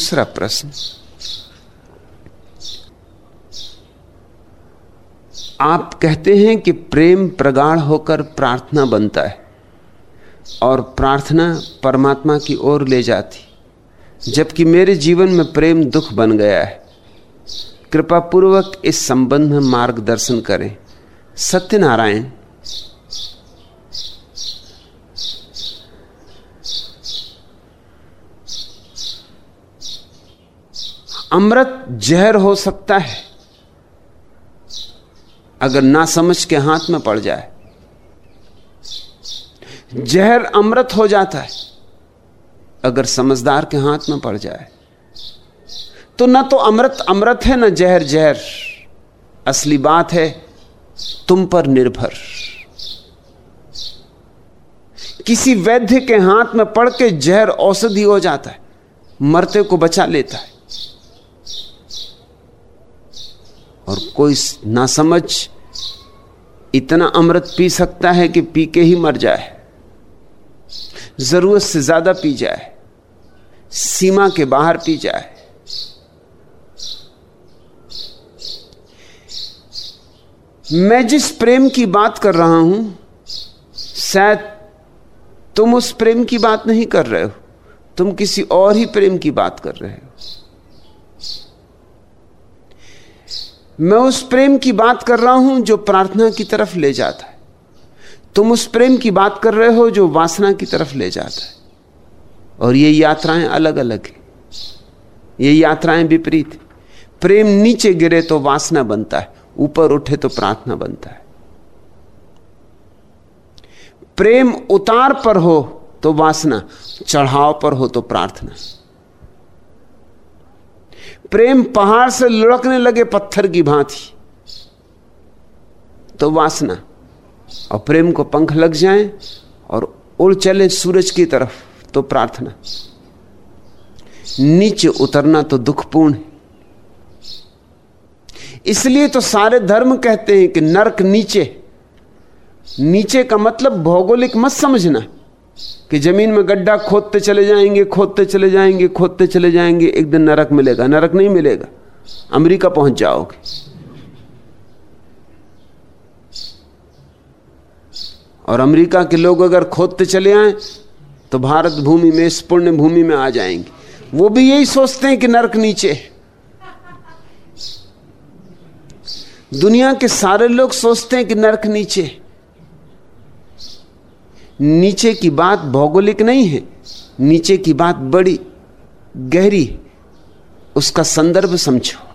दूसरा प्रश्न। आप कहते हैं कि प्रेम प्रगाढ़ होकर प्रार्थना बनता है और प्रार्थना परमात्मा की ओर ले जाती, जबकि मेरे जीवन में प्रेम दुख बन गया है। कृपा पूर्वक इस संबंध में मार्गदर्शन करें। सत्यनारायण अमृत जहर हो सकता है, अगर ना समझ के हाथ में पड़ जाए। जहर अमृत हो जाता है, अगर समझदार के हाथ में पड़ जाए। तो ना तो अमृत अमृत है, ना जहर जहर। असली बात है, तुम पर निर्भर। किसी वैद्य के हाथ में पड़ के जहर औषधि हो जाता है, मरते को बचा लेता है। और कोई ना समझ इतना अमृत पी सकता है कि पी के ही मर जाए। ज़रूरत से ज़्यादा पी जाए। सीमा के बाहर पी जाए। मैं जिस प्रेम की बात कर रहा हूँ, शायद तुम उस प्रेम की बात नहीं कर रहे हो। तुम किसी और ही प्रेम की बात कर रहे हो। मैं उस प्रेम की बात कर रहा हूँ जो प्रार्थना की तरफ़ ले जाता है। तुम उस प्रेम की बात कर रहे हो जो वासना की तरफ़ ले जाता है। और ये यात्राएँ अलग अलग हैं। ये यात्राएँ विपरीत प्रेम नीचे गिरे तो वासना बनता है, ऊपर उठे तो प्रार्थना बनता है। प्रेम उतार पर हो तो वासना, चढ़ाव पर हो तो प्रार्थना। प्रेम पहाड़ से लुढ़कने लगे पत्थर की भांति। तो वासना। और प्रेम को पंख लग जाए और उड़ चले सूरज की तरफ़ तो प्रार्थना। नीचे उतरना तो दुखपूर्ण है। इसलिए तो सारे धर्म कहते हैं कि नरक नीचे। नीचे का मतलब भौगोलिक मत समझना। कि ज़मीन में गड्ढा खोदते चले जाएँगे, खोदते चले जाएँगे, खोदते चले जाएँगे, एक दिन नरक मिलेगा। नरक नहीं मिलेगा। अमेरिका पहुँच जाओगे। और अमेरिका के लोग अगर खोदते चले आए तो भारत भूमि में, इस पुण्य भूमि में आ जाएँगे। वो भी यही सोचते हैं कि नरक नीचे दुनिया के सारे लोग सोचते हैं कि नरक नीचे नीचे की बात भौगोलिक नहीं है, नीचे की बात बड़ी गहरी उसका संदर्भ समझो।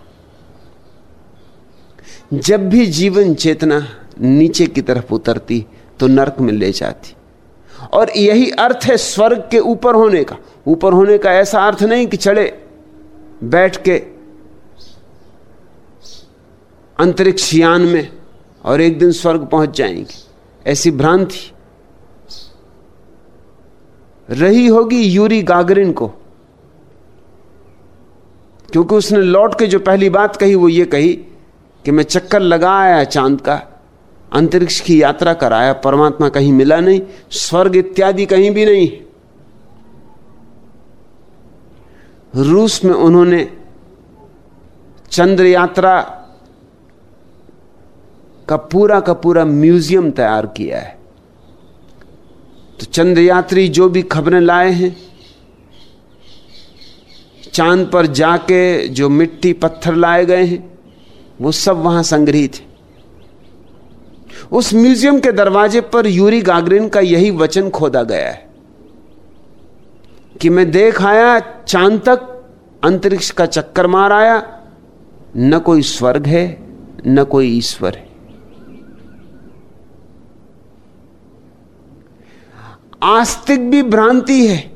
जब भी जीवन चेतना नीचे की तरफ़ उतरती तो नरक में ले जाती। और यही अर्थ है स्वर्ग के ऊपर होने का। ऊपर होने का ऐसा अर्थ नहीं कि चढ़े बैठ के अंतरिक्ष यान में और एक दिन स्वर्ग पहुँच जाएँगे। ऐसी भ्रांति रही होगी यूरी गागरिन को। क्योंकि उसने लौट के जो पहली बात कही, वो ये कही कि मैं चक्कर लगा आया चाँद का, अंतरिक्ष की यात्रा कराया, परमात्मा कहीं मिला नहीं, स्वर्ग इत्यादि कहीं भी नहीं। रूस में उन्होंने चंद्र यात्रा का पूरा का पूरा म्यूज़ियम तैयार किया है। तो चंद्रयात्री जो भी खबरें लाए हैं, चाँद पर जाके जो मिट्टी पत्थर लाए गए हैं, वो सब वहाँ संग्रहित है। उस म्यूज़ियम के दरवाजे पर यूरी गागरिन का यही वचन खोदा गया है कि मैं देख आया, चाँद तक अंतरिक्ष का चक्कर मार आया, न कोई स्वर्ग है, न कोई ईश्वर है। आस्तिक भी भ्रांति है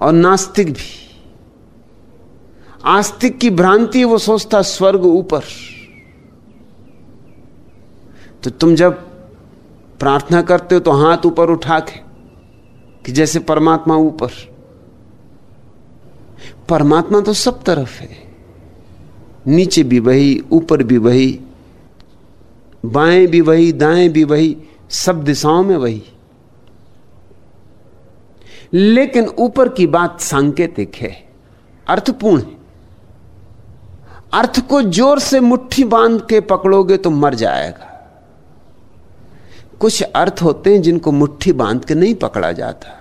और नास्तिक भी। आस्तिक की भ्रांति वो सोचता स्वर्ग ऊपर। तो तुम जब प्रार्थना करते हो तो हाथ ऊपर उठा के, कि जैसे परमात्मा ऊपर। परमात्मा तो सब तरफ़ है। नीचे भी वही, ऊपर भी वही, बाएँ भी वही, दाएँ भी वही, सब दिशाओं में वही। लेकिन ऊपर की बात सांकेतिक है, अर्थपूर्ण है। अर्थ को ज़ोर से मुट्ठी बाँध के पकड़ोगे तो मर जाएगा। कुछ अर्थ होते हैं जिनको मुट्ठी बाँध के नहीं पकड़ा जाता।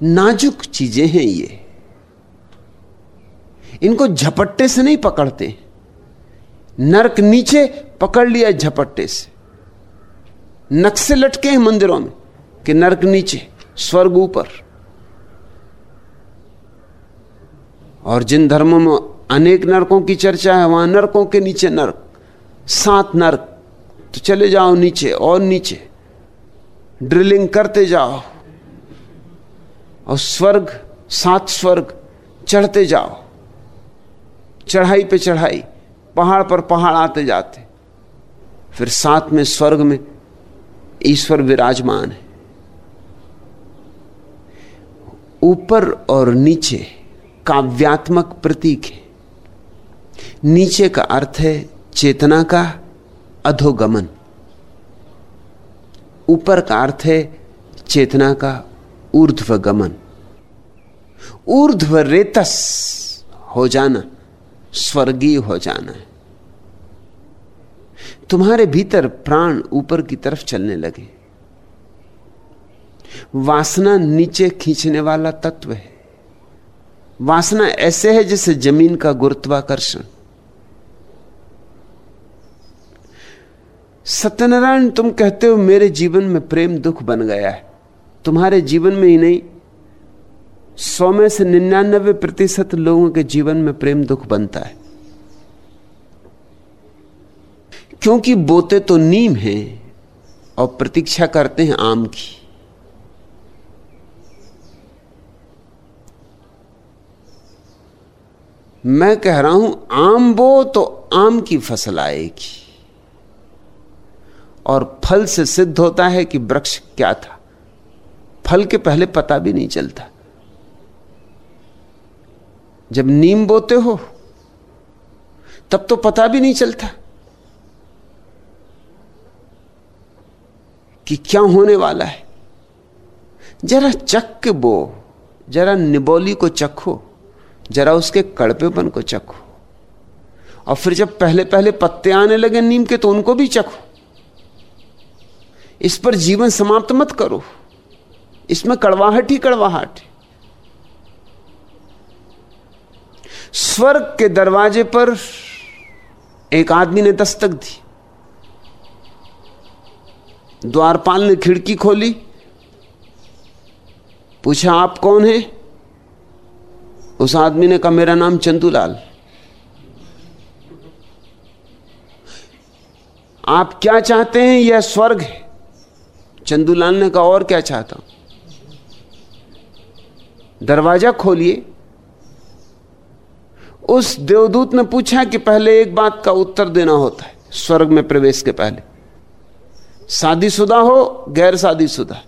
नाजुक चीज़ें हैं ये। इनको झपट्टे से नहीं पकड़ते। नरक नीचे पकड़ लिया झपट्टे से। नक्शे लटके हैं मंदिरों में कि नरक नीचे, स्वर्ग ऊपर। और जिन धर्मों में अनेक नरकों की चर्चा है, वहाँ नरकों के नीचे नरक, सात नरक। तो चले जाओ नीचे और नीचे। ड्रिलिंग करते जाओ। और स्वर्ग, सात स्वर्ग, चढ़ते जाओ। चढ़ाई पे चढ़ाई, पहाड़ पर पहाड़ आते जाते। फिर साथ में स्वर्ग में ईश्वर विराजमान है। ऊपर और नीचे काव्यात्मक प्रतीक है। नीचे का अर्थ है चेतना का अधोगमन। ऊपर का अर्थ है चेतना का ऊर्ध्व गमन ऊर्ध्व रेतस हो जाना, स्वर्गीय हो जाना है। तुम्हारे भीतर प्राण ऊपर की तरफ़ चलने लगे। वासना नीचे खींचने वाला तत्व है। वासना ऐसे है जैसे ज़मीन का गुरुत्वाकर्षण। सत्यनारायण, तुम कहते हो मेरे जीवन में प्रेम दुख बन गया है। तुम्हारे जीवन में ही नहीं, सौ में से निन्यानबे प्रतिशत लोगों के जीवन में प्रेम दुख बनता है। क्योंकि बोते तो नीम है और प्रतीक्षा करते हैं आम की। मैं कह रहा हूँ, आम बो तो आम की फ़सल आएगी। और फल से सिद्ध होता है कि वृक्ष क्या था। फल के पहले पता भी नहीं चलता। जब नीम बोते हो, तब तो पता भी नहीं चलता। कि क्या होने वाला है? जरा चक के बो, जरा निबोली को चखो, जरा उसके कड़पेपन को चखो। और फिर जब पहले पहले पत्ते आने लगे नीम के तो उनको भी चखो। इस पर जीवन समाप्त मत करो। इसमें कड़वाहट ही कड़वाहट स्वर्ग के दरवाजे पर एक आदमी ने दस्तक दी। द्वारपाल ने खिड़की खोली। पूछा, आप कौन हैं? उस आदमी ने कहा, मेरा नाम चंदूलाल। आप क्या चाहते हैं? यह स्वर्ग है। चंदूलाल ने कहा, और क्या चाहता हूँ? दरवाज़ा खोलिए। उस देवदूत ने पूछा कि पहले एक बात का उत्तर देना होता है, स्वर्ग में प्रवेश के पहले। शादीशुदा हो गैर शादीशुदा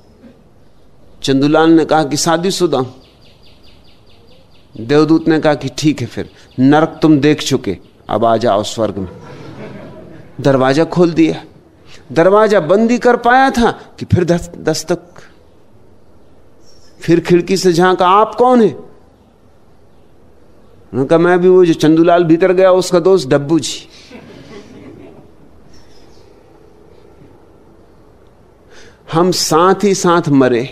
चंदूलाल ने कहा कि शादीशुदा हूँ। देवदूत ने कहा कि ठीक है फिर, नरक तुम देख चुके, अब आ जाओ स्वर्ग में। दरवाज़ा खोल दिया। दरवाज़ा बंद ही कर पाया था कि फिर दस्तक। फिर खिड़की से झांका, आप कौन है? उन्होंने कहा, मैं भी वो जो चंदूलाल भीतर गया, उसका दोस्त डब्बू जी। हम साथ ही साथ मरे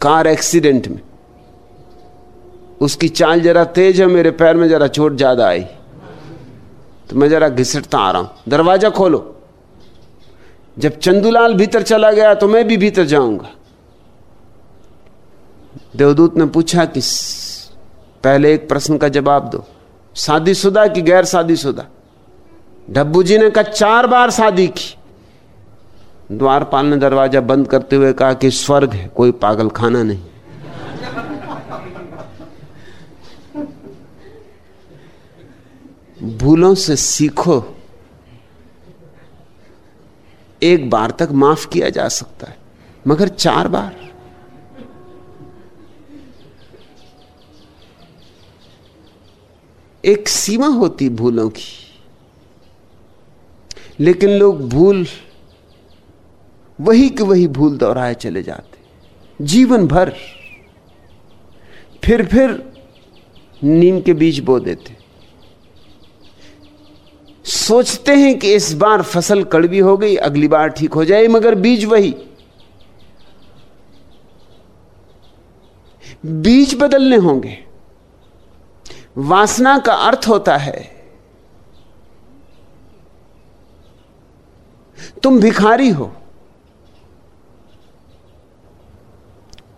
कार एक्सीडेंट में। उसकी चाल जरा तेज है, मेरे पैर में जरा चोट ज़्यादा आई। तो मैं जरा घिसटता आ रहा हूँ। दरवाज़ा खोलो। जब चंदूलाल भीतर चला गया तो मैं भी भीतर जाऊँगा। देवदूत ने पूछा कि पहले एक प्रश्न का जवाब दो। शादीशुदा कि गैर शादीशुदा डब्बू जी ने कहा, चार बार शादी की। द्वारपाल ने दरवाज़ा बंद करते हुए कहा कि स्वर्ग है, कोई पागल खाना नहीं। भूलों से सीखो, एक बार तक माफ़ किया जा सकता है, मगर चार बार। एक सीमा होती भूलों की, लेकिन लोग भूल वही के वही भूल दोहराए चले जाते। जीवन भर। फिर फिर नीम के बीज बो देते। सोचते हैं कि इस बार फ़सल कड़वी हो गई, अगली बार ठीक हो जाए, मगर बीज वही। बीज बदलने होंगे। वासना का अर्थ होता है, तुम भिखारी हो।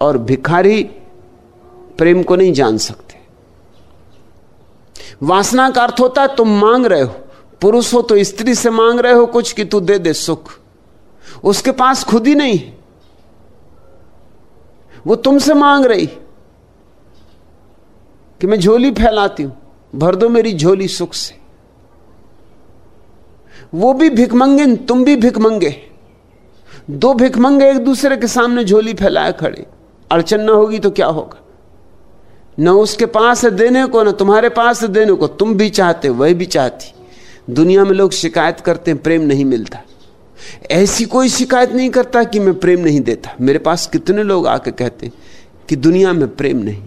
और भिखारी प्रेम को नहीं जान सकते। वासना का अर्थ होता है तुम मांग रहे हो, पुरुष हो तो स्त्री से मांग रहे हो कुछ कि तू दे दे सुख। उसके पास खुद ही नहीं वो तुमसे मांग रही कि मैं झोली फैलाती हूँ, भर दो मेरी झोली सुख से। वो भी भिकमंगे तुम भी भिकमंगे दो भिकमंगे एक दूसरे के सामने झोली फैलाए खड़े। अड़चन ना होगी तो क्या होगा? न उसके पास है देने को, न तुम्हारे पास है देने को। तुम भी चाहते, वह भी चाहती। दुनिया में लोग शिकायत करते हैं, प्रेम नहीं मिलता। ऐसी कोई शिकायत नहीं करता कि मैं प्रेम नहीं देता। मेरे पास कितने लोग आके कहते कि दुनिया में प्रेम नहीं।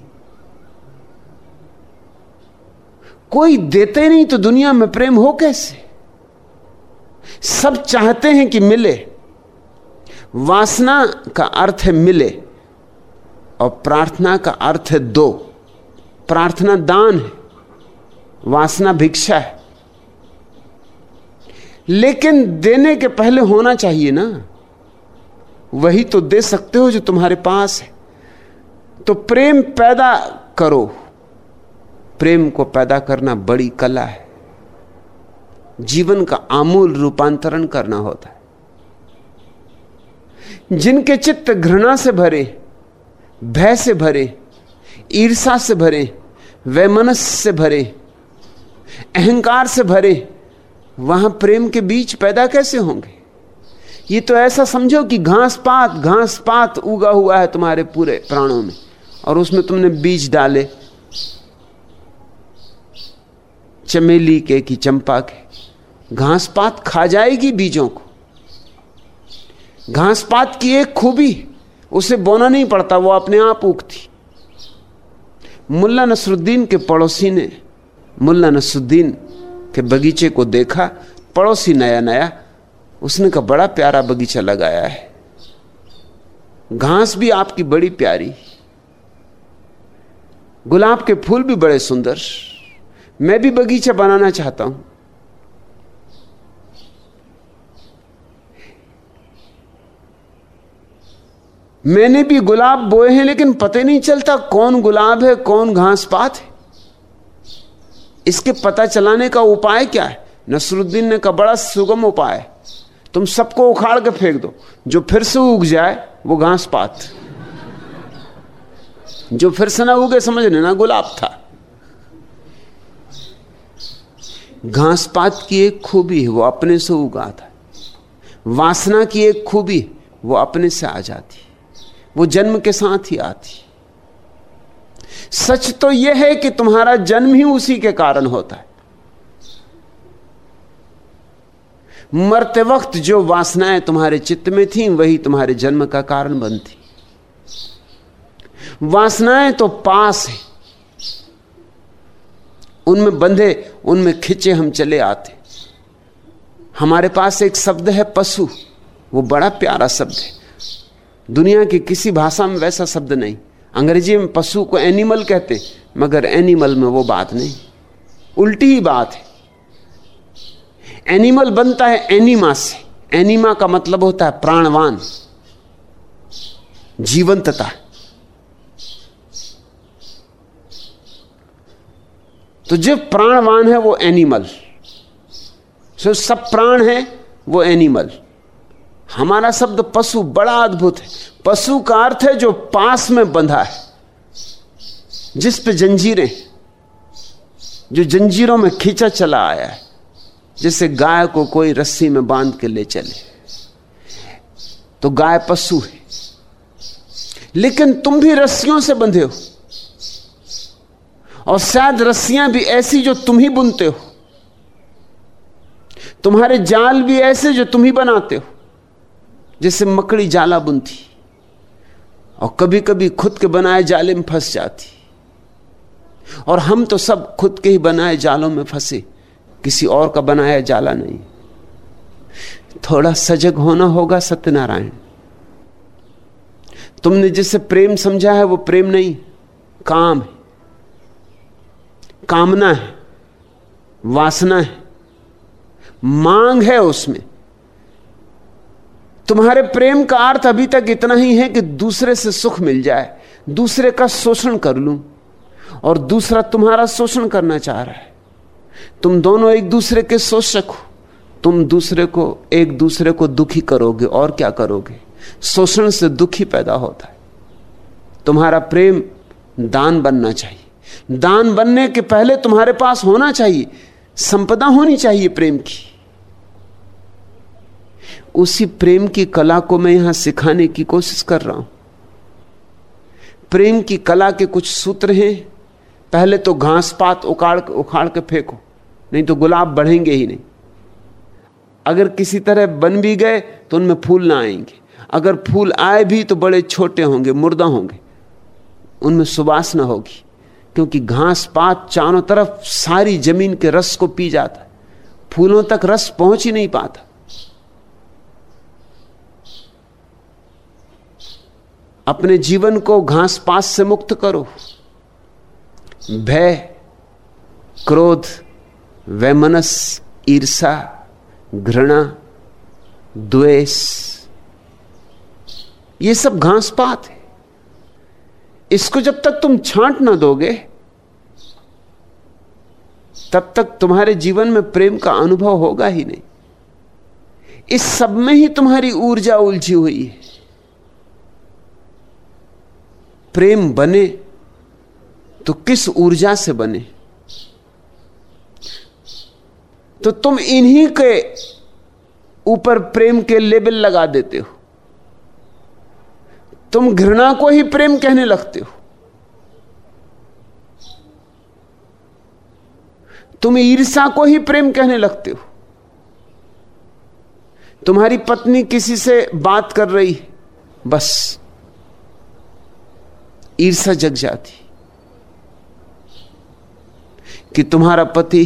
कोई देते नहीं तो दुनिया में प्रेम हो कैसे? सब चाहते हैं कि मिले। वासना का अर्थ है मिले। और प्रार्थना का अर्थ है दो। प्रार्थना दान है, वासना भिक्षा है। लेकिन देने के पहले होना चाहिए ना। वही तो दे सकते हो जो तुम्हारे पास है। तो प्रेम पैदा करो। प्रेम को पैदा करना बड़ी कला है। जीवन का आमूल रूपांतरण करना होता है। जिनके चित्त घृणा से भरे भय से भरे ईर्षा से भरे, वैमनस से भरे, अहंकार से भरे, वहाँ प्रेम के बीच पैदा कैसे होंगे? ये तो ऐसा समझो कि घास पात घास पात उगा हुआ है तुम्हारे पूरे प्राणों में, और उसमें तुमने बीज डाले, चमेली के कि चंपा के। घास पात खा जाएगी बीजों को। घास पात की एक खूबी उसे बोना नहीं पड़ता, वो अपने आप उगती। मुल्ला नसरुद्दीन के पड़ोसी ने, मुल्ला नसरुद्दीन के बगीचे को देखा, पड़ोसी नया नया, उसने कहा, बड़ा प्यारा बगीचा लगाया है। घास भी आपकी बड़ी प्यारी गुलाब के फूल भी बड़े सुंदर। मैं भी बगीचा बनाना चाहता हूँ। मैंने भी गुलाब बोए हैं, लेकिन पता नहीं चलता कौन गुलाब है, कौन घास पात है। इसके पता चलाने का उपाय क्या है? नसरुद्दीन ने कहा, बड़ा सुगम उपाय तुम सबको उखाड़ के फेंक दो। जो फिर से उग जाए, वो घास पात। जो फिर से ना उगे, समझ लेना गुलाब था। घास पात की एक खूबी है, वो अपने से उगाता है वासना की एक खूबी वो अपने से आ जाती वो जन्म के साथ ही आती। सच तो यह है कि तुम्हारा जन्म ही उसी के कारण होता है। मरते वक्त जो वासनाएँ तुम्हारे चित्त में थी, वही तुम्हारे जन्म का कारण बनती। वासनाएँ तो पास है। उनमें बंधे, उनमें खिंचे हम चले आते। हमारे पास एक शब्द है, पशु। वो बड़ा प्यारा शब्द है। दुनिया की किसी भाषा में वैसा शब्द नहीं। अंग्रेज़ी में पशु को एनिमल कहते मगर एनिमल में वो बात नहीं। उल्टी ही बात है। एनिमल बनता है एनिमा से। एनिमा का मतलब होता है प्राणवान। जीवंतता। तो जो प्राणवान है वो एनिमल जो सब प्राण है, वो एनिमल हमारा शब्द पशु बड़ा अद्भुत है। पशु का अर्थ है जो पास में बंधा है, जिस पे जंजीरें, जो जंजीरों में खींचा चला आया है, जैसे गाय को कोई रस्सी में बाँध के ले चले। तो गाय पशु है, लेकिन तुम भी रस्सियों से बंधे हो, और शायद रस्सियाँ भी ऐसी जो तुम ही बुनते हो। तुम्हारे जाल भी ऐसे जो तुम ही बनाते हो। जैसे मकड़ी जाला बुनती। और कभी कभी खुद के बनाए जाले में फंस जाती। और हम तो सब खुद के ही बनाए जालों में फंसे। किसी और का बनाया जाला नहीं। थोड़ा सजग होना होगा सत्यनारायण। तुमने जिसे प्रेम समझा है वो प्रेम नहीं, काम है। कामना है, वासना है। मांग है उसमें। तुम्हारे प्रेम का अर्थ अभी तक इतना ही है कि दूसरे से सुख मिल जाए, दूसरे का शोषण कर लूँ, और दूसरा तुम्हारा शोषण करना चाह रहा है। तुम दोनों एक दूसरे के शोषक हो, तुम दूसरे को, एक दूसरे को दुखी करोगे, और क्या करोगे? शोषण से दुखी पैदा होता है। तुम्हारा प्रेम दान बनना चाहिए। दान बनने के पहले तुम्हारे पास होना चाहिए, संपदा होनी चाहिए प्रेम की। उसी प्रेम की कला को मैं यहाँ सिखाने की कोशिश कर रहा हूँ। प्रेम की कला के कुछ सूत्र हैं। पहले तो घास पात उखाड़ उखाड़ के फेंको, नहीं तो गुलाब बढ़ेंगे ही नहीं। अगर किसी तरह बन भी गए तो उनमें फूल ना आएँगे। अगर फूल आए भी तो बड़े छोटे होंगे, मुर्दा होंगे। उनमें सुबास ना होगी, क्योंकि घास पात चारों तरफ़ सारी ज़मीन के रस को पी जाता फूलों तक रस पहुँच ही नहीं पाता। अपने जीवन को घास पास से मुक्त करो। भय, क्रोध, वैमनस, ईर्षा, घृणा, द्वेष, ये सब घास पात है। इसको जब तक तुम छांट ना दोगे, तब तक तुम्हारे जीवन में प्रेम का अनुभव होगा ही नहीं। इस सब में ही तुम्हारी ऊर्जा उलझी हुई है। प्रेम बने तो किस ऊर्जा से बने? तो तुम इन्हीं के ऊपर प्रेम के लेबल लगा देते हो। तुम घृणा को ही प्रेम कहने लगते हो। तुम ईर्षा को ही प्रेम कहने लगते हो। तुम्हारी पत्नी किसी से बात कर रही बस। ईर्षा जग जाती। कि तुम्हारा पति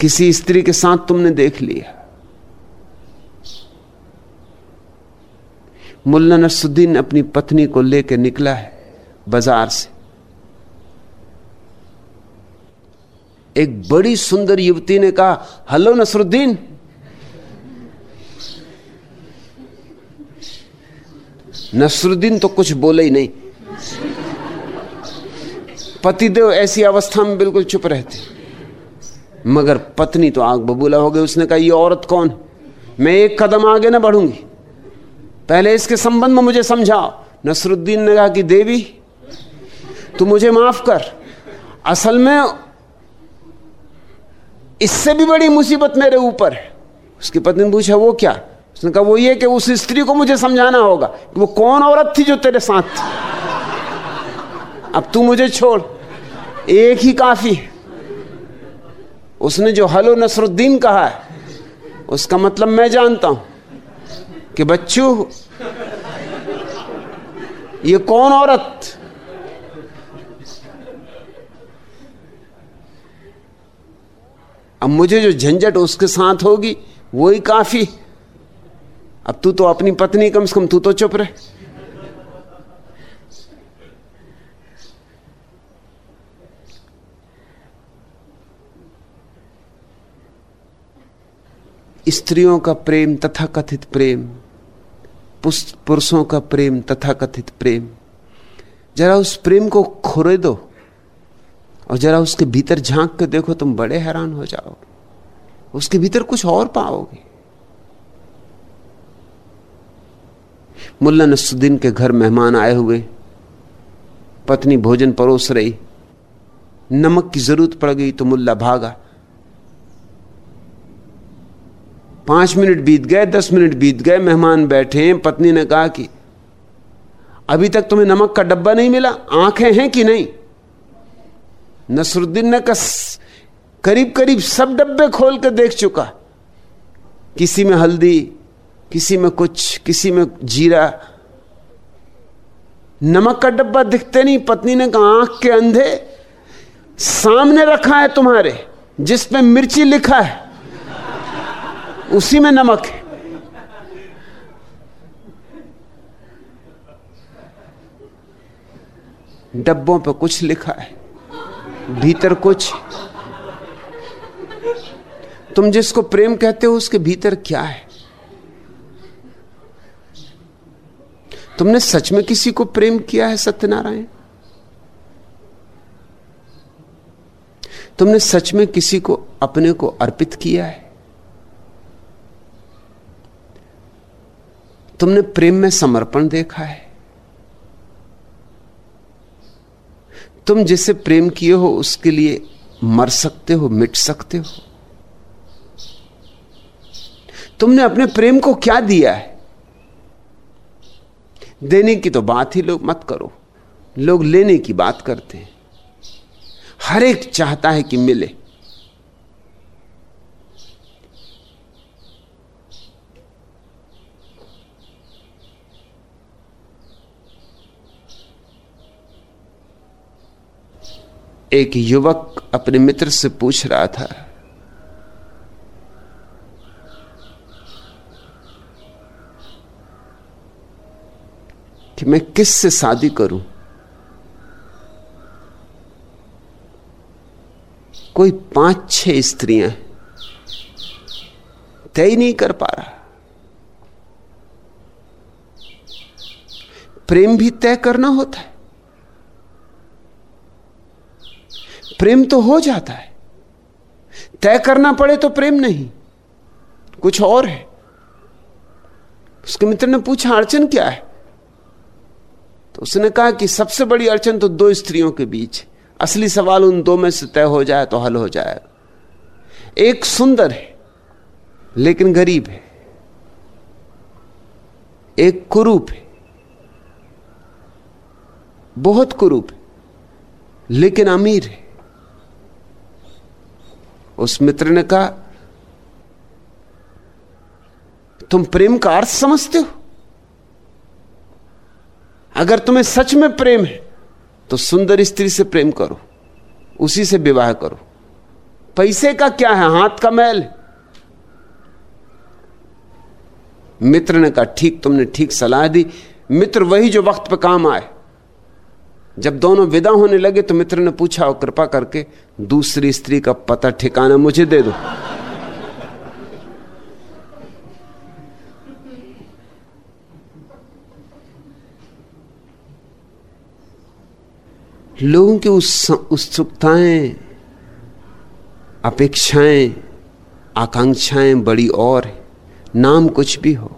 किसी स्त्री के साथ तुमने देख लिया। मुल्ला नसुद्दीन अपनी पत्नी को लेकर निकला है बाज़ार से। एक बड़ी सुंदर युवती ने कहा, हेलो नसरुद्दीन। नसरुद्दीन तो कुछ बोले ही नहीं। पतिदेव ऐसी अवस्था में बिल्कुल चुप रहते। मगर पत्नी तो आग बबूला हो गई। उसने कहा, ये औरत कौन मैं एक कदम आगे ना बढ़ूँगी। पहले इसके संबंध में मुझे समझाओ। नसरुद्दीन ने कहा कि, देवी, तू मुझे माफ़ कर। असल में इससे भी बड़ी मुसीबत मेरे ऊपर है। उसकी पत्नी ने पूछा, वो क्या? उसने कहा, वो ये कि उस स्त्री को मुझे समझाना होगा कि वो कौन औरत थी जो तेरे साथ थी? अब तू मुझे छोड़, एक ही काफ़ी है। उसने जो हलो नसरुद्दीन कहा है, उसका मतलब मैं जानता हूँ कि बच्चू, ये कौन औरत अब मुझे जो झंझट उसके साथ होगी, वो ही काफ़ी अब तू तो अपनी पत्नी कम से कम तू तो चुप रहे। स्त्रियों का प्रेम तथा कथित प्रेम पुरुषों का प्रेम तथा कथित प्रेम। जरा उस प्रेम को खोरे दो और जरा उसके भीतर झाँक के देखो तुम बड़े हैरान हो जाओ। उसके भीतर कुछ और पाओगे। मुल्ला नसुद्दीन के घर मेहमान आए हुए। पत्नी भोजन परोस रही। नमक की ज़रूरत पड़ गई तो मुल्ला भागा। पाँच मिनट बीत गए, दस मिनट बीत गए, मेहमान बैठे हैं। पत्नी ने कहा कि, अभी तक तुम्हें नमक का डब्बा नहीं मिला? आँखें हैं कि नहीं? नसरुद्दीन ने कस करीब करीब सब डब्बे खोल कर देख चुका। किसी में हल्दी किसी में कुछ, किसी में जीरा। नमक का डब्बा दिखते नहीं, पत्नी ने कहा, आँख के अंधे। सामने रखा है तुम्हारे, जिस पे मिर्ची लिखा है, उसी में नमक है। डब्बों पे कुछ लिखा है, भीतर कुछ। तुम जिसको प्रेम कहते हो, उसके भीतर क्या है? तुमने सच में किसी को प्रेम किया है सत्यनारायण? तुमने सच में किसी को अपने को अर्पित किया है? तुमने प्रेम में समर्पण देखा है? तुम जिसे प्रेम किए हो, उसके लिए मर सकते हो, मिट सकते हो। तुमने अपने प्रेम को क्या दिया है? देने की तो बात ही लोग मत करो। लोग लेने की बात करते हैं। हर एक चाहता है कि मिले। एक युवक अपने मित्र से पूछ रहा था कि मैं किस से शादी करूँ? कोई पाँच छह स्त्रियाँ तय नहीं कर पा रहा। प्रेम भी तय करना होता है। प्रेम तो हो जाता है। तय करना पड़े तो प्रेम नहीं। कुछ और है। उसके मित्र ने पूछा अड़चन क्या है? तो उसने कहा कि सबसे बड़ी अड़चन तो दो स्त्रियों के बीच असली सवाल उन दो में से तय हो जाए तो हल हो जाएगा एक सुंदर है, लेकिन गरीब है। एक कुरूप है, बहुत कुरूप है, लेकिन अमीर है। उस मित्र ने कहा, तुम प्रेम का अर्थ समझते हो? अगर तुम्हें सच में प्रेम है तो सुंदर स्त्री से प्रेम करो, उसी से विवाह करो। पैसे का क्या है? हाथ का मैल मित्र ने कहा, ठीक, तुमने ठीक सलाह दी। मित्र वही जो वक्त पे काम आए। जब दोनों विदा होने लगे तो मित्र ने पूछा, और कृपा करके दूसरी स्त्री का पता ठिकाना मुझे दे दो। लोगों की उस उत्सुकताएँ अपेक्षाएँ, आकांक्षाएँ बड़ी और है। नाम कुछ भी हो।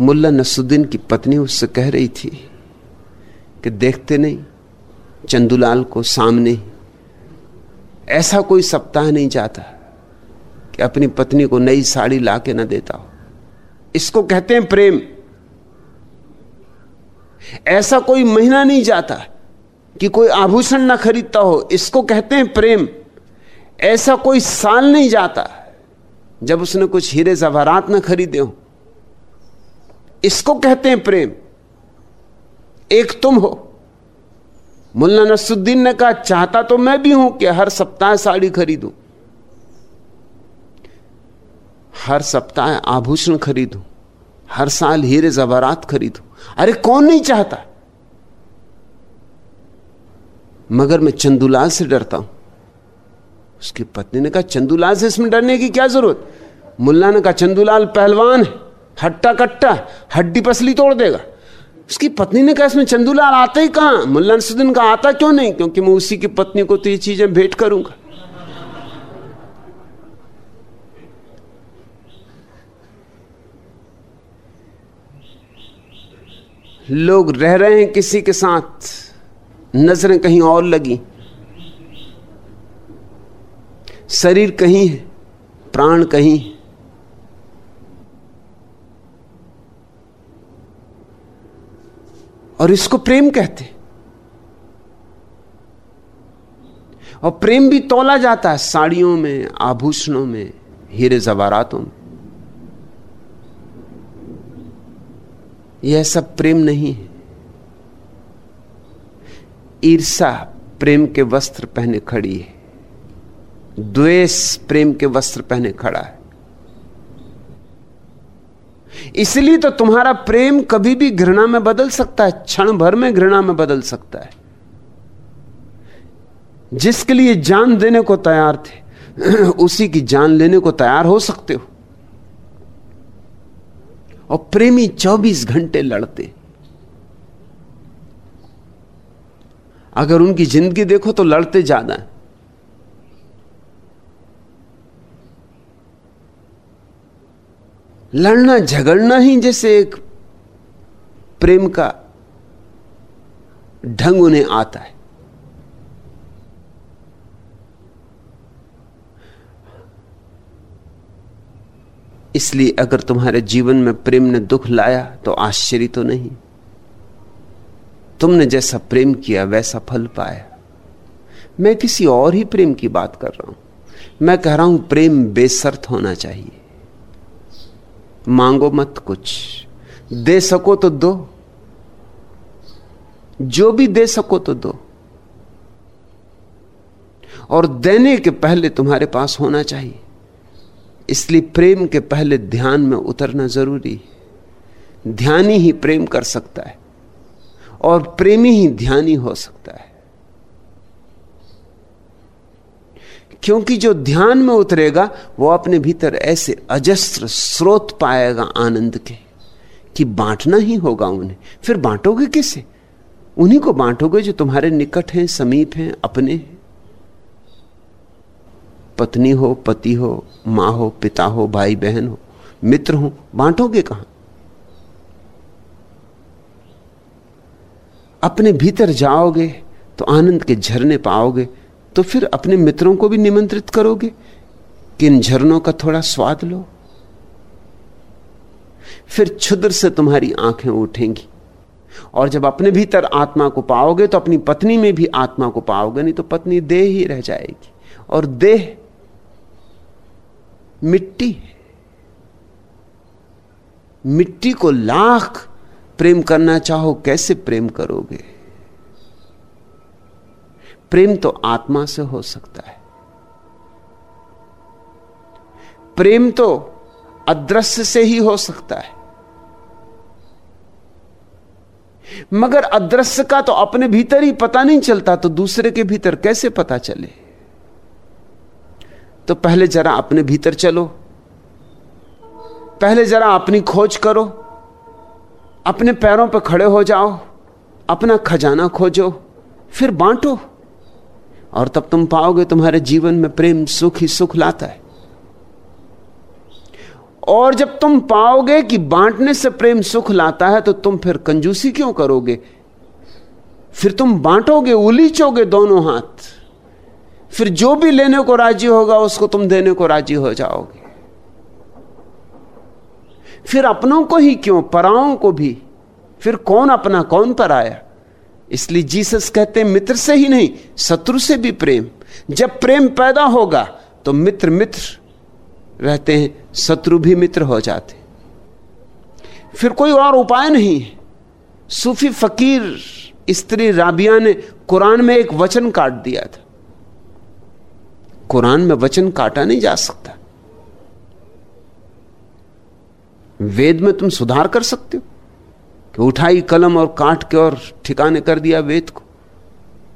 मुल्ला नसुद्दीन की पत्नी उससे कह रही थी कि देखते नहीं, चंदूलाल को सामने ऐसा कोई सप्ताह नहीं जाता कि अपनी पत्नी को नई साड़ी ला के ना देता हो। इसको कहते हैं प्रेम। ऐसा कोई महीना नहीं जाता कि कोई आभूषण ना खरीदता हो। इसको कहते हैं प्रेम। ऐसा कोई साल नहीं जाता जब उसने कुछ हीरे जवारात ना खरीदे हो। इसको कहते हैं प्रेम। एक तुम हो। मुल्ला नसुद्दीन ने कहा, चाहता तो मैं भी हूँ कि हर सप्ताह साड़ी खरीदूं। हर सप्ताह आभूषण खरीदूं। हर साल हीरे जवारात खरीदूं। अरे कौन नहीं चाहता? मगर मैं चंदूलाल से डरता हूँ। उसकी पत्नी ने कहा, चंदूलाल से इसमें डरने की क्या ज़रूरत? मुल्ला ने कहा, चंदूलाल पहलवान है, हट्टा कट्टा हड्डी पसली तोड़ देगा। उसकी पत्नी ने कहा, इसमें चंदूलाल आता ही कहाँ? मुल्ला नसुद्दीन का आता क्यों नहीं? क्योंकि मैं उसी की पत्नी को तो ये चीज़ें भेंट करूँगा। लोग रह रहे हैं किसी के साथ। नज़रें कहीं और लगी। शरीर कहीं है, प्राण कहीं है। और इसको प्रेम कहते और प्रेम भी तोला जाता है साड़ियों में, आभूषणों में, हीरे जवारातों में। यह सब प्रेम नहीं है। ईर्षा प्रेम के वस्त्र पहने खड़ी है। द्वेष प्रेम के वस्त्र पहने खड़ा है। इसलिए तो तुम्हारा प्रेम कभी भी घृणा में बदल सकता है, क्षण भर में घृणा में बदल सकता है। जिसके लिए जान देने को तैयार थे, उसी की जान लेने को तैयार हो सकते हो। और प्रेमी 24 घंटे लड़ते। अगर उनकी ज़िंदगी देखो तो लड़ते ज़्यादा। लड़ना झगड़ना ही जैसे एक प्रेम का ढंग उन्हें आता है। इसलिए अगर तुम्हारे जीवन में प्रेम ने दुख लाया तो आश्चर्य तो नहीं। तुमने जैसा प्रेम किया, वैसा फल पाया। मैं किसी और ही प्रेम की बात कर रहा हूँ। मैं कह रहा हूँ, प्रेम बेसर्त होना चाहिए। मांगो मत कुछ। दे सको तो दो। जो भी दे सको तो दो। और देने के पहले तुम्हारे पास होना चाहिए। इसलिए प्रेम के पहले ध्यान में उतरना ज़रूरी है। ध्यानी ही प्रेम कर सकता है और प्रेमी ही ध्यानी हो सकता है। क्योंकि जो ध्यान में उतरेगा, वो अपने भीतर ऐसे अजस्त्र स्रोत पाएगा आनंद के कि बांटना ही होगा उन्हें। फिर बांटोगे किसे? उन्हीं को बांटोगे जो तुम्हारे निकट हैं, समीप हैं, अपने हैं। पत्नी हो, पति हो, माँ हो, पिता हो, भाई, बहन हो, मित्र हो, बांटोगे कहाँ? अपने भीतर जाओगे तो आनंद के झरने पाओगे तो फिर अपने मित्रों को भी निमंत्रित करोगे कि इन झरनों का थोड़ा स्वाद लो। फिर क्षुद्र से तुम्हारी आँखें उठेंगी, और जब अपने भीतर आत्मा को पाओगे तो अपनी पत्नी में भी आत्मा को पाओगे, नहीं तो पत्नी देह ही रह जाएगी, और देह मिट्टी मिट्टी को लाख प्रेम करना चाहो, कैसे प्रेम करोगे? प्रेम तो आत्मा से हो सकता है। प्रेम तो अदृश्य से ही हो सकता है। मगर अदृश्य का तो अपने भीतर ही पता नहीं चलता तो दूसरे के भीतर कैसे पता चले? तो पहले जरा अपने भीतर चलो। पहले जरा अपनी खोज करो। अपने पैरों पर खड़े हो जाओ। अपना खजाना खोजो। फिर बांटो। और तब तुम पाओगे तुम्हारे जीवन में प्रेम सुख ही सुख लाता है। और जब तुम पाओगे कि बांटने से प्रेम सुख लाता है तो तुम फिर कंजूसी क्यों करोगे? फिर तुम बांटोगे, उलीचोगे दोनों हाथ। फिर जो भी लेने को राज़ी होगा, उसको तुम देने को राज़ी हो जाओगे। फिर अपनों को ही क्यों? पराओं को भी। फिर कौन अपना, कौन पर आया इसलिए जीसस कहते हैं, मित्र से ही नहीं, शत्रु से भी प्रेम। जब प्रेम पैदा होगा तो मित्र मित्र रहते हैं, शत्रु भी मित्र हो जाते फिर कोई और उपाय नहीं है। सूफी फकीर, स्त्री राबिया ने कुरान में एक वचन काट दिया था। कुरान में वचन काटा नहीं जा सकता। वेद में तुम सुधार कर सकते हो कि उठाई कलम और काट के और ठिकाने कर दिया वेद को।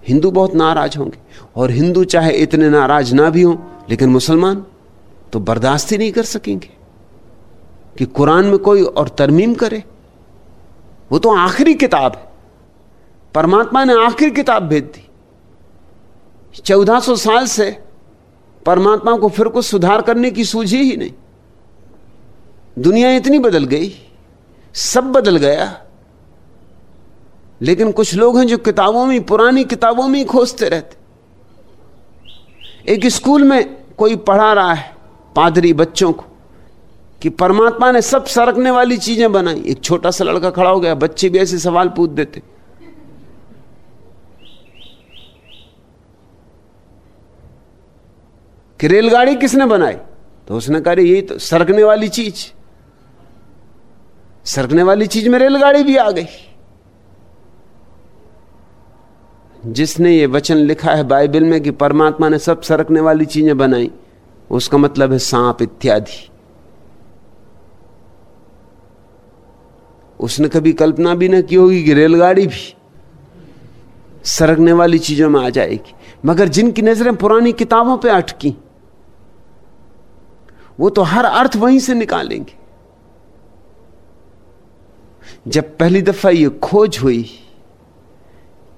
हिंदू बहुत नाराज़ होंगे और हिंदू चाहे इतने नाराज़ ना भी हो, लेकिन मुसलमान तो बर्दाश्त ही नहीं कर सकेंगे कि कुरान में कोई और तरमीम करे। वो तो आखिरी किताब है। परमात्मा ने आखिरी किताब भेज दी। चौदह सौ साल से परमात्मा को फिर कुछ सुधार करने की सूझी ही नहीं। दुनिया इतनी बदल गई, सब बदल गया। लेकिन कुछ लोग हैं जो किताबों में, पुरानी किताबों में ही खोजते रहते। एक स्कूल में कोई पढ़ा रहा है पादरी बच्चों को कि परमात्मा ने सब सरकने वाली चीज़ें बनाई। एक छोटा सा लड़का खड़ा हो गया, बच्चे भी ऐसे सवाल पूछ देते। कि रेलगाड़ी किसने बनाई? तो उसने कहा यही तो सरकने वाली चीज़। सरकने वाली चीज़ में रेलगाड़ी भी आ गई। जिसने ये वचन लिखा है बाइबल में कि परमात्मा ने सब सरकने वाली चीज़ें बनाई, उसका मतलब है सांप इत्यादि। उसने कभी कल्पना भी ना की होगी कि रेलगाड़ी भी सरकने वाली चीज़ों में आ जाएगी। मगर जिनकी नज़रें पुरानी किताबों पे अटकी वो तो हर अर्थ वहीं से निकालेंगे। जब पहली दफ़ा ये खोज हुई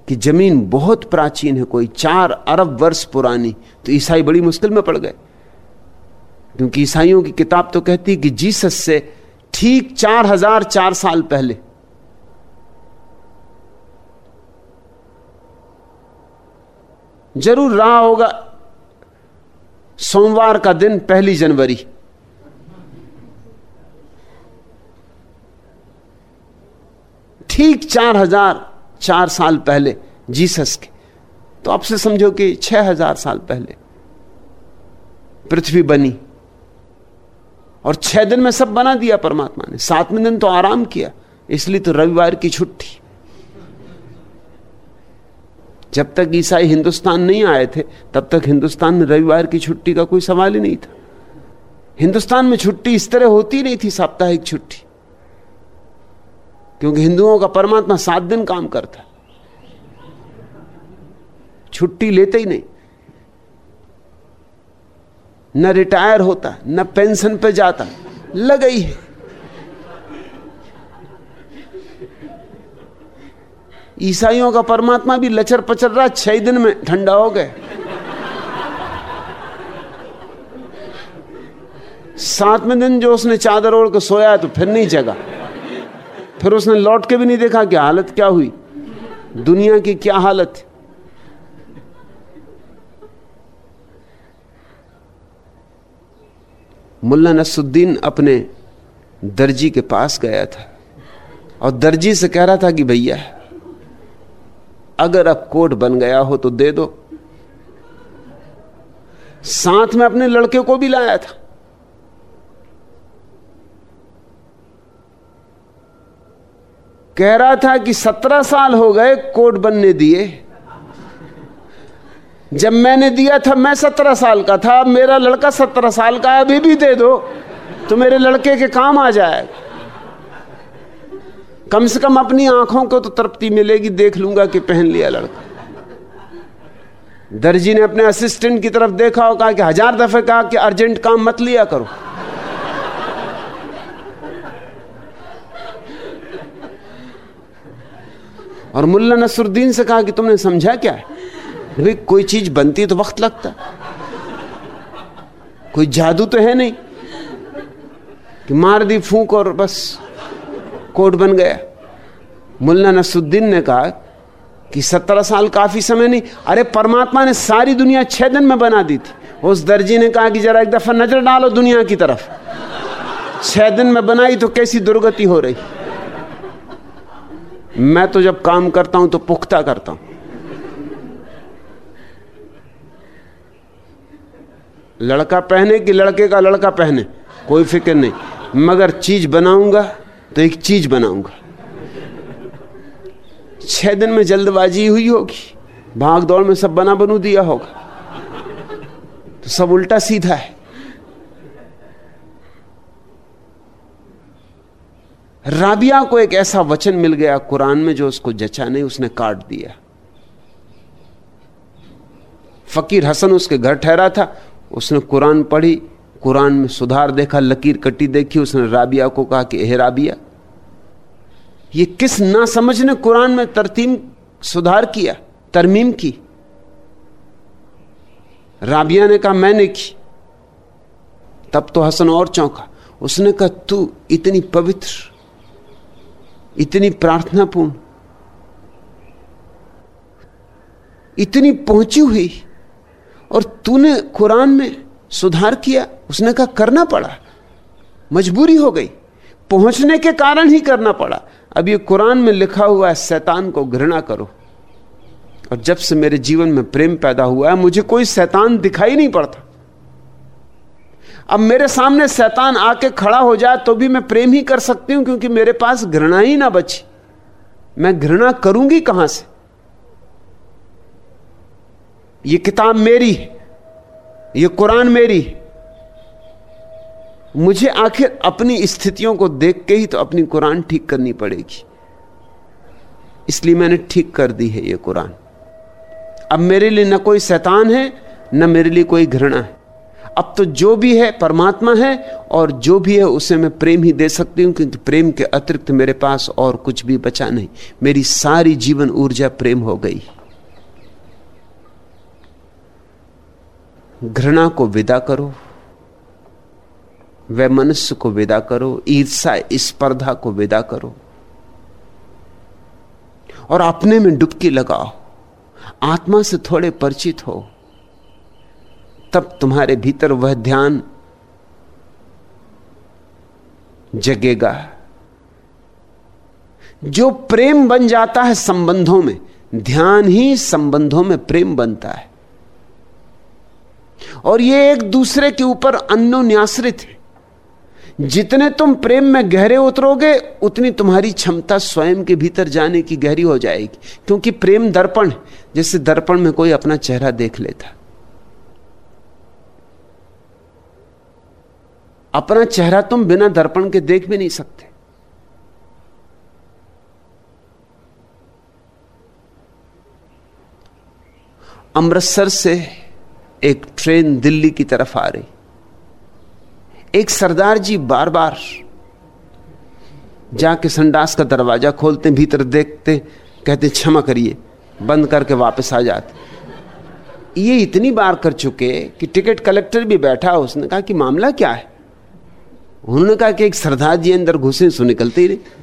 कि ज़मीन बहुत प्राचीन है, कोई चार अरब वर्ष पुरानी तो ईसाई बड़ी मुश्किल में पड़ गए। क्योंकि ईसाइयों की किताब तो कहती कि जीसस से ठीक चार हज़ार चार साल पहले। ज़रूर रहा होगा, सोमवार का दिन पहली जनवरी। ठीक चार हज़ार चार साल पहले जीसस के। तो आपसे समझो कि छह हज़ार साल पहले पृथ्वी बनी और छह दिन में सब बना दिया परमात्मा ने। सातवें दिन तो आराम किया, इसलिए तो रविवार की छुट्टी। जब तक ईसाई हिंदुस्तान नहीं आए थे, तब तक हिंदुस्तान में रविवार की छुट्टी का कोई सवाल ही नहीं था। हिंदुस्तान में छुट्टी इस तरह होती नहीं थी, साप्ताहिक छुट्टी। क्योंकि हिंदुओं का परमात्मा सात दिन काम करता छुट्टी लेते ही नहीं। न रिटायर होता, न पेंशन पे जाता, लग ही है। ईसाइयों का परमात्मा भी लचर पचर रहा, छह दिन में ठंडा हो गए सातवें दिन जो उसने चादर ओढ़ के सोया तो फिर नहीं जगा। फिर उसने लौट के भी नहीं देखा कि हालत क्या हुई। दुनिया की क्या हालत। मुल्ला नसुद्दीन अपने दर्जी के पास गया था और दर्जी से कह रहा था कि भैया, अगर अब कोट बन गया हो तो दे दो। साथ में अपने लड़के को भी लाया था। कह रहा था कि सत्रह साल हो गए कोट बनने दिए। जब मैंने दिया था, मैं सत्रह साल का था, मेरा लड़का सत्रह साल का अभी भी दे दो तो मेरे लड़के के काम आ जाएगा कम से कम अपनी आँखों को तो तृप्ति मिलेगी, देख लूँगा कि पहन लिया लड़का। दर्जी ने अपने असिस्टेंट की तरफ़ देखा और कहा कि हज़ार दफे कहा कि अर्जेंट काम मत लिया करो। और मुल्ला नसरुद्दीन से कहा कि तुमने समझा क्या? है भाई कोई चीज़ बनती तो वक्त लगता कोई जादू तो है नहीं कि मार दी फूक और बस कोट बन गया। मुल्ला नसुद्दीन ने कहा कि सत्रह साल काफ़ी समय नहीं, अरे, परमात्मा ने सारी दुनिया छह दिन में बना दी थी। उस दर्जी ने कहा कि जरा एक दफ़ा नज़र डालो दुनिया की तरफ़। छह दिन में बनाई तो कैसी दुर्गति हो रही? मैं तो जब काम करता हूँ तो पुख्ता करता हूँ। लड़का पहने कि लड़के का लड़का पहने, कोई फ़िक्र नहीं। मगर चीज़ बनाऊँगा तो एक चीज़ बनाऊँगा। छह दिन में जल्दबाजी हुई होगी, भाग दौड़ में सब बना बनू दिया होगा। तो सब उल्टा सीधा है। राबिया को एक ऐसा वचन मिल गया कुरान में जो उसको जचा नहीं, उसने काट दिया। फकीर हसन उसके घर ठहरा था, उसने कुरान पढ़ी, कुरान में सुधार देखा, लकीर कट्टी देखी, उसने राबिया को कहा कि हे राबिया, ये किस ना समझ ने कुरान में तरतीम सुधार किया, तरमीम की? राबिया ने कहा, मैंने की। तब तो हसन और चौंका, उसने कहा, तू इतनी पवित्र इतनी प्रार्थनापूर्ण इतनी पहुँची हुई और तूने कुरान में सुधार किया उसने कहा करना पड़ा मजबूरी हो गई पहुँचने के कारण ही करना पड़ा अब ये कुरान में लिखा हुआ है शैतान को घृणा करो और जब से मेरे जीवन में प्रेम पैदा हुआ है मुझे कोई शैतान दिखाई नहीं पड़ता अब मेरे सामने शैतान आके खड़ा हो जाए तो भी मैं प्रेम ही कर सकती हूँ, क्योंकि मेरे पास घृणा ही ना बची। मैं घृणा करूँगी कहाँ से? ये किताब मेरी ये कुरान मेरी मुझे आखिर अपनी स्थितियों को देख के ही तो अपनी कुरान ठीक करनी पड़ेगी। इसलिए मैंने ठीक कर दी है ये कुरान। अब मेरे लिए न कोई शैतान है, न मेरे लिए कोई घृणा है। अब तो जो भी है, परमात्मा है, और जो भी है, उसे मैं प्रेम ही दे सकती हूँ क्योंकि प्रेम के अतिरिक्त मेरे पास और कुछ भी बचा नहीं। मेरी सारी जीवन ऊर्जा प्रेम हो गई। घृणा को विदा करो, वह मनुष्य को विदा करो ईर्षा स्पर्धा को विदा करो, और अपने में डुबकी लगाओ। आत्मा से थोड़े परिचित हो। तब तुम्हारे भीतर वह ध्यान जगेगा। जो प्रेम बन जाता है संबंधों में, ध्यान ही संबंधों में प्रेम बनता है। और ये एक दूसरे के ऊपर अन्योन्याश्रित है। जितने तुम प्रेम में गहरे उतरोगे, उतनी तुम्हारी क्षमता स्वयं के भीतर जाने की गहरी हो जाएगी। क्योंकि प्रेम दर्पण जैसे दर्पण में कोई अपना चेहरा देख लेता। अपना चेहरा तुम बिना दर्पण के देख भी नहीं सकते। अमृतसर से एक ट्रेन दिल्ली की तरफ़ आ रही। एक सरदार जी बार बार जाके संडास का दरवाज़ा खोलते, भीतर देखते, कहते, क्षमा करिए, बंद करके वापस आ जाते। ये इतनी बार कर चुके कि टिकट कलेक्टर भी बैठा, उसने कहा कि मामला क्या है? उन्होंने कहा कि एक सरदार जी अंदर घुसे, सो निकलते ही रहे।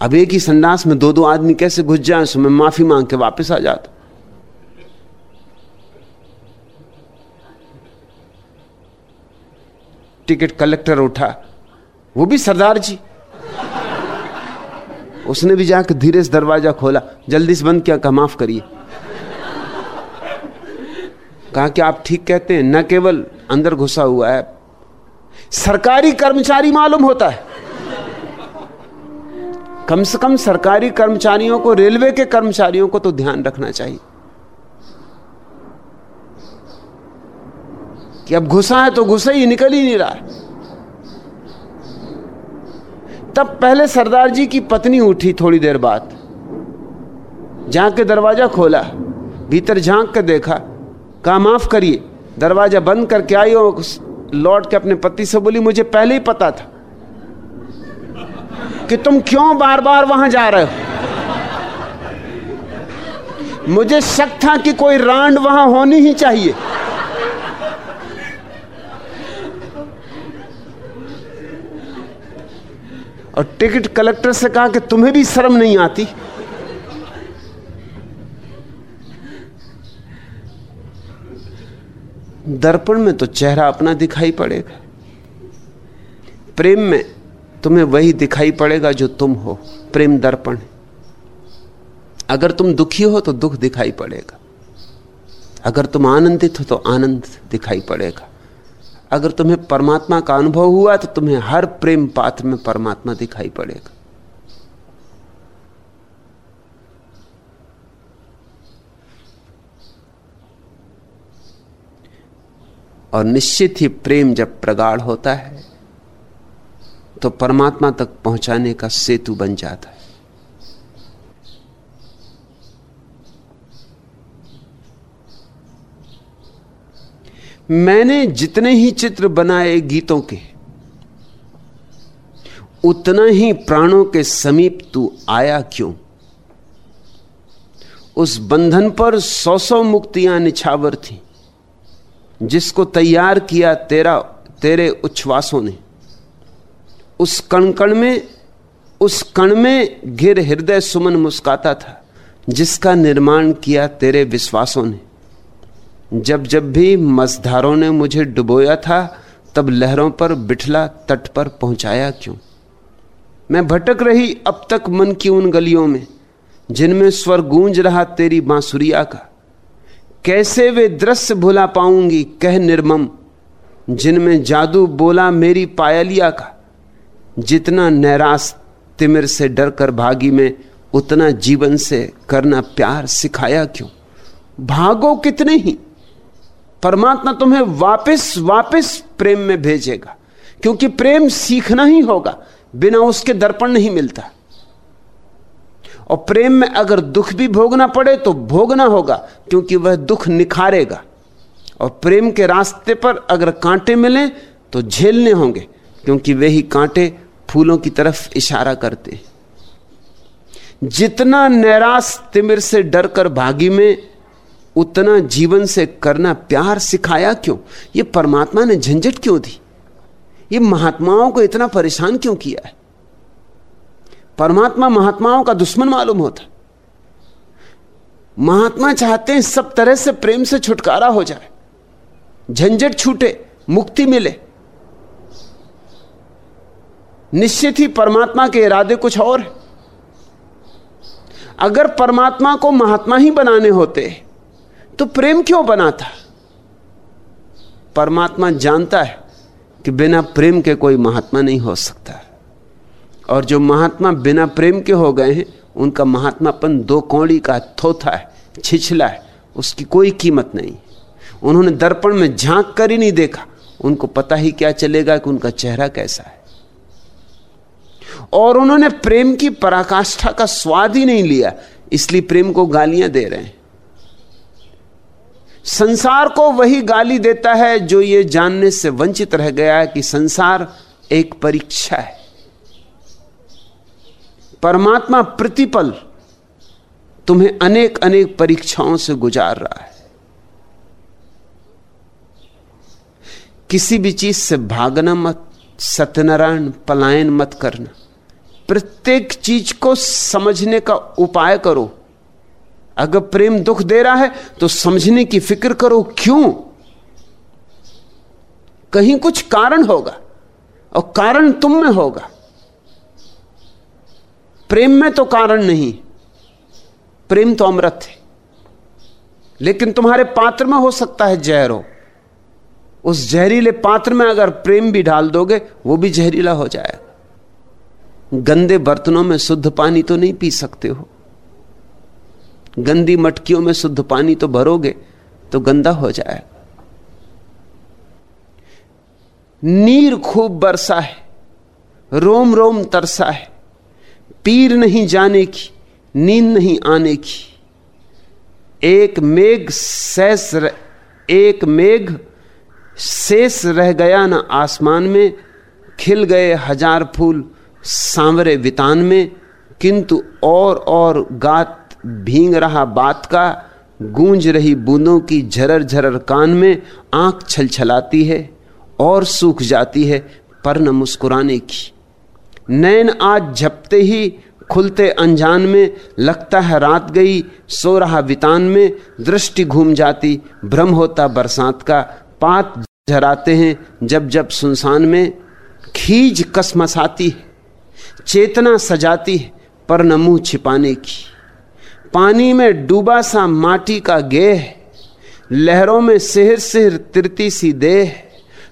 अब एक ही संडास में दो दो आदमी कैसे घुस जाए, सो मैं माफ़ी मांग के वापस आ जाता। टिकट कलेक्टर उठा। वो भी सरदार जी उसने भी जाकर धीरे से दरवाज़ा खोला। जल्दी से बंद किया, कहा, माफ़ करिए। कहा कि आप ठीक कहते हैं, न केवल अंदर घुसा हुआ है सरकारी कर्मचारी मालूम होता है। कम से कम सरकारी कर्मचारियों को, रेलवे के कर्मचारियों को तो ध्यान रखना चाहिए। कि अब घुसा है तो घुसा ही, निकल ही नहीं रहा तब पहले सरदार जी की पत्नी उठी थोड़ी देर बाद। झाँक के दरवाज़ा खोला, भीतर झाँक कर देखा, कहा, माफ़ करिए, दरवाज़ा बंद करके आई और लौट के अपने पति से बोली, मुझे पहले ही पता था कि तुम क्यों बार बार वहाँ जा रहे हो। मुझे शक था कि कोई रांड वहाँ होनी ही चाहिए। और टिकट कलेक्टर से कहा कि तुम्हें भी शर्म नहीं आती। दर्पण में तो चेहरा अपना दिखाई पड़ेगा। प्रेम में तुम्हें वही दिखाई पड़ेगा जो तुम हो। प्रेम दर्पण अगर तुम दुखी हो तो दुख दिखाई पड़ेगा। अगर तुम आनंदित हो तो आनंद दिखाई पड़ेगा। अगर तुम्हें परमात्मा का अनुभव हुआ तो तुम्हें हर प्रेम पात्र में परमात्मा दिखाई पड़ेगा। और निश्चित ही प्रेम जब प्रगाढ़ होता है तो परमात्मा तक पहुँचाने का सेतु बन जाता है। मैंने जितने ही चित्र बनाए गीतों के, उतना ही प्राणों के समीप तू आया क्यों? उस बंधन पर सौ सौ मुक्तियाँ निछावर थी। जिसको तैयार किया तेरा, तेरे उच्छ्वासों ने। उस कण कण में, उस कण में घिर हृदय सुमन मुस्काता था, जिसका निर्माण किया तेरे विश्वासों ने। जब जब भी मसधारों ने मुझे डुबोया था, तब लहरों पर बिठला तट पर पहुँचाया क्यों? मैं भटक रही अब तक मन की उन गलियों में, जिनमें स्वर गूंज रहा तेरी बांसुरिया का। कैसे वे दृश्य भुला पाऊँगी, कह निर्मम, जिनमें जादू बोला मेरी पायलिया का। जितना नैरास तिमिर से डर कर भागी में, उतना जीवन से करना प्यार सिखाया क्यों? भागो कितने ही, परमात्मा तुम्हें वापस वापस प्रेम में भेजेगा, क्योंकि प्रेम सीखना ही होगा, बिना उसके दर्पण नहीं मिलता। और प्रेम में अगर दुख भी भोगना पड़े तो भोगना होगा, क्योंकि वह दुख निखारेगा। और प्रेम के रास्ते पर अगर कांटे मिले तो झेलने होंगे, क्योंकि वे ही कांटे फूलों की तरफ़ इशारा करते। हैं जितना नैराश तिमिर से डर कर भागी में, उतना जीवन से करना प्यार सिखाया क्यों? ये परमात्मा ने झंझट क्यों दी? ये महात्माओं को इतना परेशान क्यों किया है? परमात्मा महात्माओं का दुश्मन मालूम होता। महात्मा चाहते हैं सब तरह से प्रेम से छुटकारा हो जाए। झंझट छूटे, मुक्ति मिले। निश्चित ही परमात्मा के इरादे कुछ और है। अगर परमात्मा को महात्मा ही बनाने होते तो प्रेम क्यों बनाता? परमात्मा जानता है कि बिना प्रेम के कोई महात्मा नहीं हो सकता। और जो महात्मा बिना प्रेम के हो गए हैं, उनका महात्मापन दो कौड़ी का थोथा है, छिछला है, उसकी कोई कीमत नहीं। उन्होंने दर्पण में झाँक कर ही नहीं देखा। उनको पता ही क्या चलेगा कि उनका चेहरा कैसा है। और उन्होंने प्रेम की पराकाष्ठा का स्वाद ही नहीं लिया, इसलिए प्रेम को गालियाँ दे रहे हैं। संसार को वही गाली देता है जो ये जानने से वंचित रह गया है कि संसार एक परीक्षा है। परमात्मा प्रतिपल तुम्हें अनेक अनेक परीक्षाओं से गुजार रहा है। किसी भी चीज़ से भागना मत, सत्यनारायण, पलायन मत करना। प्रत्येक चीज़ को समझने का उपाय करो। अगर प्रेम दुख दे रहा है तो समझने की फ़िक्र करो, क्यों? कहीं कुछ कारण होगा, और कारण तुम में होगा। प्रेम में तो कारण नहीं, प्रेम तो अमृत है। लेकिन तुम्हारे पात्र में हो सकता है जहर हो। उस जहरीले पात्र में अगर प्रेम भी डाल दोगे, वो भी जहरीला हो जाएगा। गंदे बर्तनों में शुद्ध पानी तो नहीं पी सकते हो। गंदी मटकियों में शुद्ध पानी तो भरोगे तो गंदा हो जाएगा। नीर खूब बरसा है, रोम रोम तरसा है। पीर नहीं जाने की, नींद नहीं आने की। एक मेघ शेष एक मेघ शेष रह गया ना आसमान में, खिल गए हज़ार फूल सांवरे वितान में, किंतु और और गात भींग रहा बात का, गूंज रही बूंदों की झरर झरर कान में आँख छलछलाती है और सूख जाती है पर न मुस्कुराने की। नैन आज झपते ही खुलते अनजान में, लगता है रात गई, सो रहा वितान में, दृष्टि घूम जाती, भ्रम होता बरसात का, पात झराते हैं जब जब सुनसान में, खीज कसमसाती है, चेतना सजाती है पर न छिपाने की। पानी में डूबा सा माटी का गेह लहरों में सिहर सिहर तिरती सी देह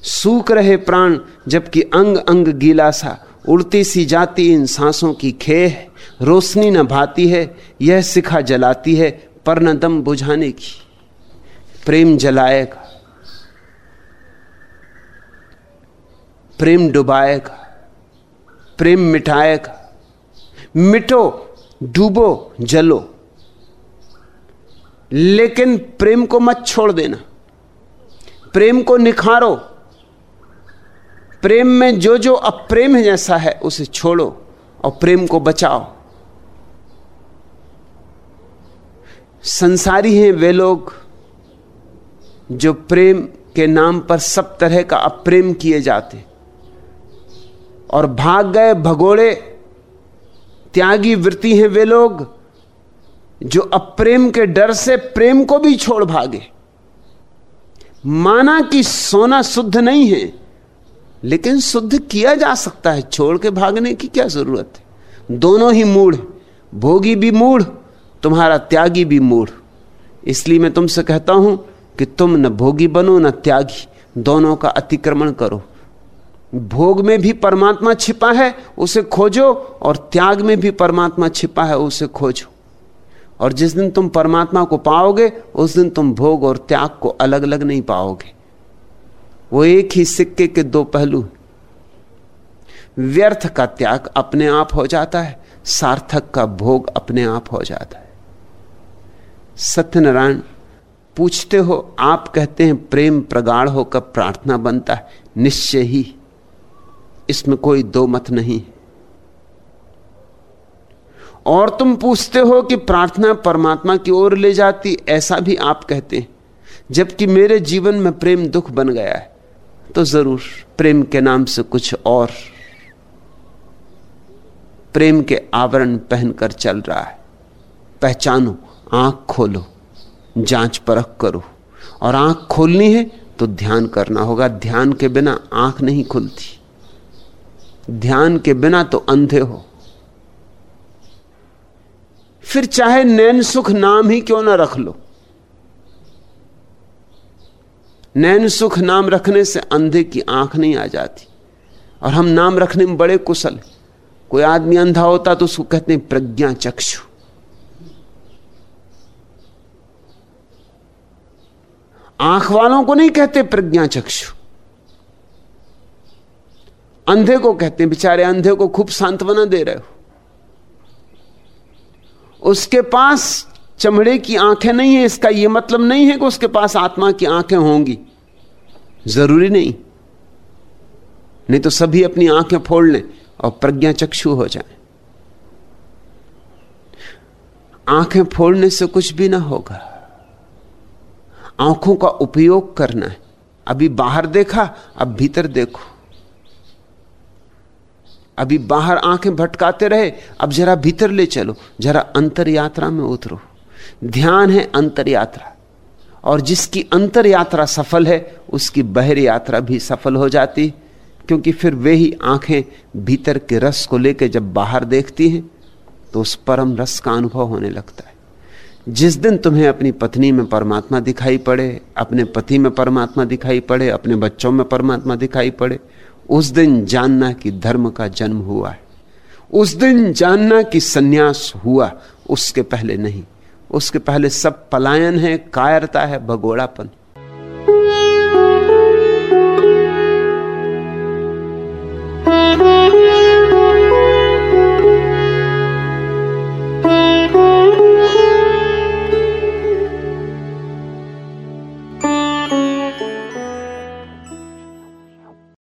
सूख रहे प्राण जबकि अंग अंग गीला सा उड़ती सी जाती इन सांसों की खेह, रोशनी न भाती है, यह सिखा जलाती है पर न दम बुझाने की। प्रेम जलाएगा, प्रेम डुबाएगा, प्रेम मिटाएगा, मिटो, डूबो, जलो। लेकिन प्रेम को मत छोड़ देना, प्रेम को निखारो प्रेम में जो जो अप्रेम जैसा है, उसे छोड़ो और प्रेम को बचाओ। संसारी हैं वे लोग जो प्रेम के नाम पर सब तरह का अप्रेम किए जाते। और भाग गए भगोड़े, त्यागी वृत्ति हैं वे लोग जो अप्रेम के डर से प्रेम को भी छोड़ भागे। माना कि सोना शुद्ध नहीं है लेकिन शुद्ध किया जा सकता है, छोड़ के भागने की क्या ज़रूरत है? दोनों ही मूढ़ भोगी भी मूढ़, तुम्हारा त्यागी भी मूढ़। इसलिए मैं तुमसे कहता हूँ कि तुम न भोगी बनो, न त्यागी। दोनों का अतिक्रमण करो। भोग में भी परमात्मा छिपा है, उसे खोजो, और त्याग में भी परमात्मा छिपा है, उसे खोजो। और जिस दिन तुम परमात्मा को पाओगे, उस दिन तुम भोग और त्याग को अलग अलग नहीं पाओगे। वो एक ही सिक्के के दो पहलू व्यर्थ का त्याग अपने आप हो जाता है, सार्थक का भोग अपने आप हो जाता है। सत्यनारायण, पूछते हो, आप कहते हैं प्रेम प्रगाढ़ होकर प्रार्थना बनता है, निश्चय ही, इसमें कोई दो मत नहीं। और तुम पूछते हो कि प्रार्थना परमात्मा की ओर ले जाती, ऐसा भी आप कहते हैं, जबकि मेरे जीवन में प्रेम दुख बन गया है। तो ज़रूर प्रेम के नाम से कुछ और प्रेम के आवरण पहनकर चल रहा है। पहचानो, आँख खोलो, जाँच परख करो। और आँख खोलनी है तो ध्यान करना होगा। ध्यान के बिना आँख नहीं खुलती। ध्यान के बिना तो अंधे हो। फिर चाहे नैन सुख नाम ही क्यों ना रख लो। नैन सुख नाम रखने से अंधे की आँख नहीं आ जाती। और हम नाम रखने में बड़े कुशल कोई आदमी अंधा होता तो उसको कहते हैं प्रज्ञा चक्षु। आँख वालों को नहीं कहते प्रज्ञा चक्षु। अंधे को कहते हैं, बेचारे अंधे को खूब सांत्वना दे रहे हो। उसके पास चमड़े की आँखें नहीं है, इसका यह मतलब नहीं है कि उसके पास आत्मा की आँखें होंगी। ज़रूरी नहीं। नहीं तो सभी अपनी आँखें फोड़ लें और प्रज्ञा चक्षु हो जाए। आँखें फोड़ने से कुछ भी ना होगा। आँखों का उपयोग करना है। अभी बाहर देखा, अब भीतर देखो। अभी बाहर आँखें भटकाते रहे, अब जरा भीतर ले चलो, जरा अंतर यात्रा में उतरो। ध्यान है अंतर यात्रा और जिसकी अंतर यात्रा सफल है, उसकी बहर यात्रा भी सफल हो जाती क्योंकि फिर वे ही आँखें भीतर के रस को लेकर जब बाहर देखती हैं तो उस परम रस का अनुभव होने लगता है। जिस दिन तुम्हें अपनी पत्नी में परमात्मा दिखाई पड़े, अपने पति में परमात्मा दिखाई पड़े, अपने बच्चों में परमात्मा दिखाई पड़े, उस दिन जानना कि धर्म का जन्म हुआ है। उस दिन जानना कि सन्यास हुआ, उसके पहले नहीं। उसके पहले सब पलायन है कायरता है भगोड़ापन